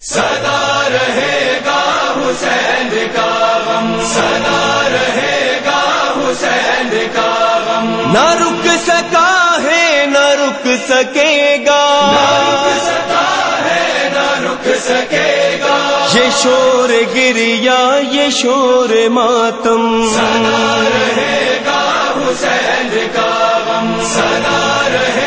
سدا رہے گا حسین کا غم سدا رہے گا حسین کا غم۔ نہ رک سکا ہے نہ رک سکے گا۔ رک سکا ہے نہ رک سکے گا۔ یہ شور گریا یہ شور ماتم۔ سدا رہے گا حسین کا غم سدا رہے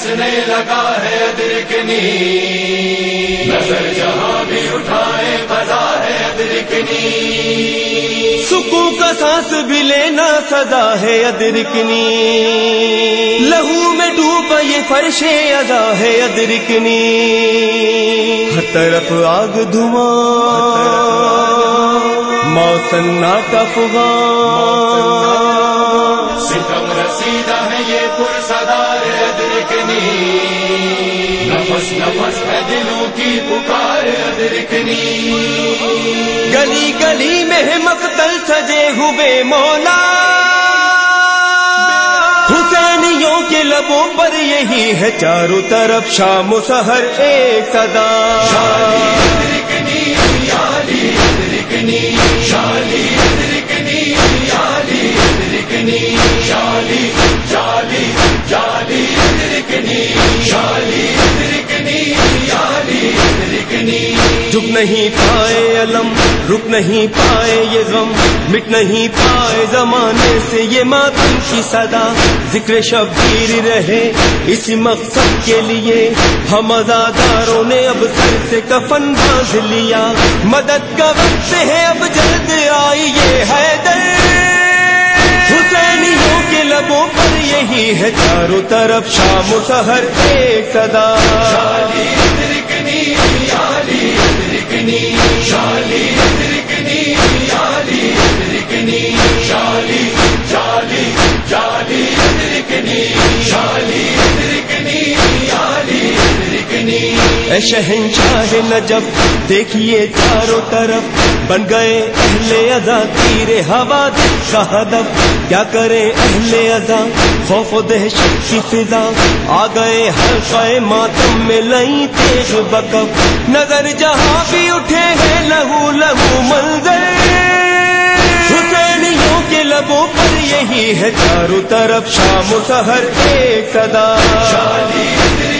خون برسنے لگا ہے ادرکنی نظر جہاں بھی اٹھائے بزا ہے ادرکنی سکوں کا سانس بھی لینا سزا ہے ادرکنی لہو میں ڈوبا یہ فرش ادا ہے ادرکنی ہر طرف آگ دھواں۔ موسم ناٹا ستم رسیدہ ادرکنی. نفس نفس ہے دلوں کی پکار ادرکنی. گلی گلی میں ہے مقتل سجے ہوئے مولا. حسینیوں کے لبوں پر یہی ہے چاروں طرف شام و سحر ایک صدا. ادرکنی شالی ادرکنی شالی ادرکنی شالی ادرکنی شالی شالی. جھک نہیں پائے علم، رک نہیں پائے یہ غم، مٹ نہیں پائے زمانے سے یہ ماتم کی صدا۔ ذکر شبیر رہے اسی مقصد کے لیے۔ ہم ازاداروں نے اب سر سے کفن باندھ لیا۔ مدد کا وقت ہے، اب جلد آئی یہ حیدر۔ حسینیوں کے لبوں پر یہی ہے چاروں طرف شام و سحر ایک صدا۔ شالی ادرکنی شالی ادرکنی شالی اے شہنشاہ نجف، دیکھیے چاروں طرف۔ بن گئے اہل ازا تیر ہوا کا ہدف کیا کرے اہل ازا خوف و دہشت کی فضا۔ آ گئے ہر شائے ماتم میں لئی تیز بکف۔ نظر جہاں بھی اٹھے ہیں لہو لہو منظر۔ حسینیوں کے لبوں پر یہی ہے چاروں طرف شام و سحر ایک صدا۔ شالی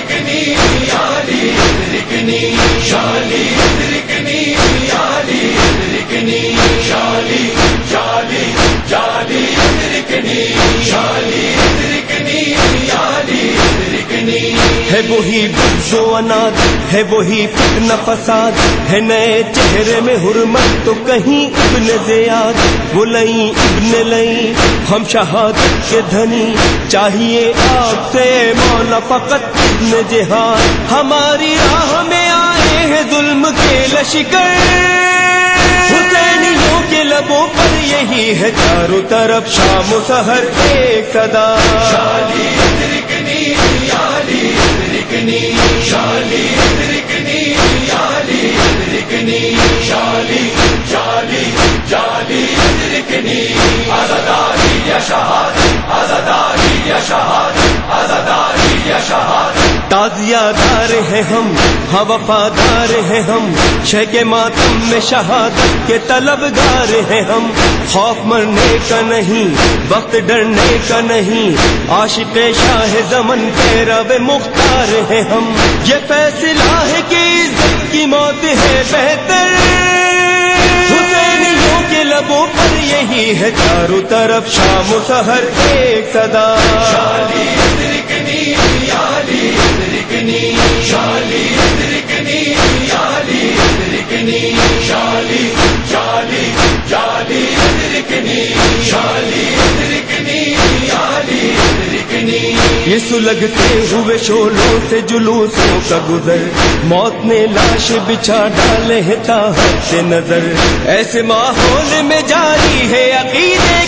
ادرکنی شالی ادرکنی شالی ادرکنی شالی شالی شالی ادرکنی شالی ادرکنی شالی ادرکنی ہے وہی بز و اناد ہے وہی فتنہ فساد، ہے نئے چہرے میں حرمت تو کہیں ابن زیاد۔ وہ لئی ابن لئی ہم شہادت کے دھنی، چاہیے آپ سے مولا فقط۔ ابن جہاد ہماری راہ میں آئے ہیں ظلم کے لشکر۔ حسینیوں کے لبوں پر یہی ہے چاروں طرف شام و سحر ایک صدا۔ شالی تازیہ دار ہیں ہم ہاں وفادار ہیں ہم۔ شہ کے ماتم میں شہادت کے طلبگار ہیں ہم۔ خوف مرنے کا نہیں، وقت ڈرنے کا نہیں۔ عاشق شاہ زمن کے رب مختار ہیں ہم۔ یہ فیصلہ ہے کہ عزت کی موت ہے بہتر۔ حسینیوں کے لبوں پر یہی ہے چاروں طرف شام و سحر ایک صدا۔ شالی ادرکنی شالی ادرکنی شالی ادرکنی شالی شالی شالی ادرکنی شالی ادرکنی شالی ادرکنی یہ سلگتے ہوئے شولوں سے جلوسوں کا گزر۔ موت نے لاش بچھا ڈالے ہیں تاحت سے نظر۔ ایسے ماحول میں جاری ہے عقیدے۔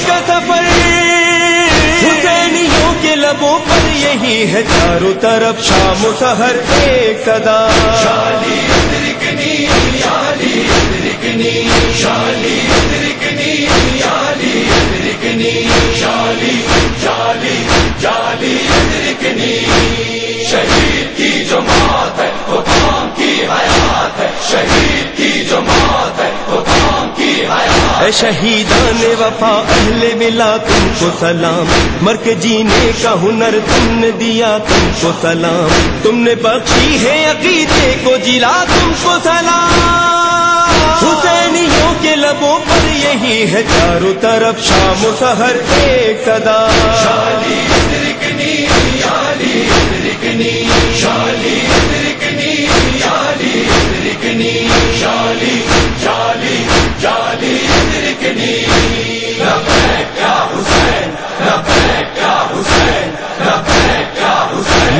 یہی ہے چاروں طرف شام و سحر ایک صدا شالی ادرکنی یالی ادرکنی شالی ادرکنی یالی ادرکنی شالی جالی جالی ادرکنی شہید کی جو موت ہے، وہ کام کی حیات ہے۔ شہید کی جو موت ہے، وہ کام کی حیات شہیدان وفا، اہل ملا تم کو سلام۔ مر کے جینے کا ہنر تم نے دیا، تم کو سلام۔ تم نے بخشی ہے عقیدے کو جلا تم کو سلام۔ حسینیوں کے لبوں پر یہی ہے چاروں طرف شام و سحر ایک صدا۔ شالی شالی شالی۔ جالی جالی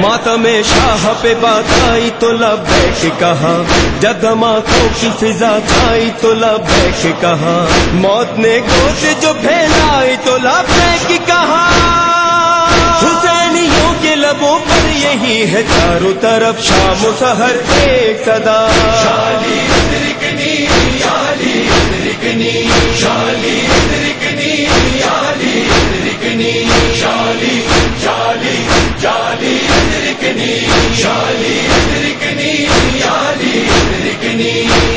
ماتم شاہ پہ بات آئی تو لبیک کہا جگماتوں کی فضا کھائی تو لبیک کہا موت نے گوش جو پھیلائی تو لبیک کہا حسینیوں کے لبوں پر یہی ہے چاروں طرف شام و سحر ایک صدا۔ شالی شالی شالی جالی شالی یالی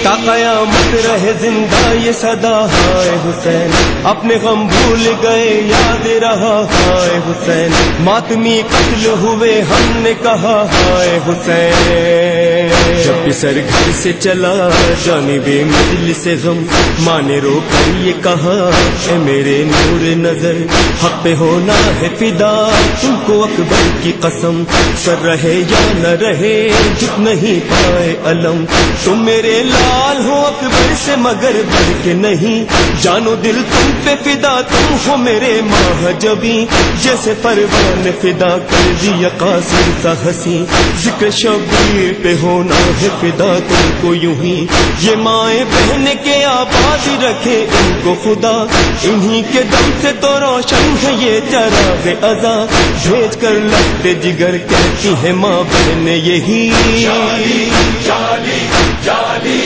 تا قیامت رہے زندہ یہ صدا ہائے حسین۔ اپنے غم بھول گئے، یاد رہا ہائے حسین۔ ماتمی قتل ہوئے، ہم نے کہا ہائے حسین۔ جب سر گھر سے چلا، جانے بے مجل سے غم۔ ماں نے رو کر یہ کہا، اے میرے نور نظر، حق پہ ہونا ہے فدا۔ تم کو اکبر کی قسم۔ سر رہے یا نہ رہے جت نہیں پائے علم۔ تم میرے لال ہو اکبر سے مگر بڑھ کے نہیں۔ جانو دل تم پہ فدا، تم ہو میرے ماہ جبی جیسے پروان فدا کر دیا قاسم سا ہنسی۔ ذکر شبیر پہ ہونا ہے فدا، تم کو یوں ہی۔ یہ مائیں بہن کے آباد رکھے ان کو خدا۔ انہی کے دم سے تو روشن ہے یہ چراغ ازا بھیج کر لگتے جگر کرتی ہے ماں بہن یہی جالی جالی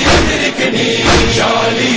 جالی۔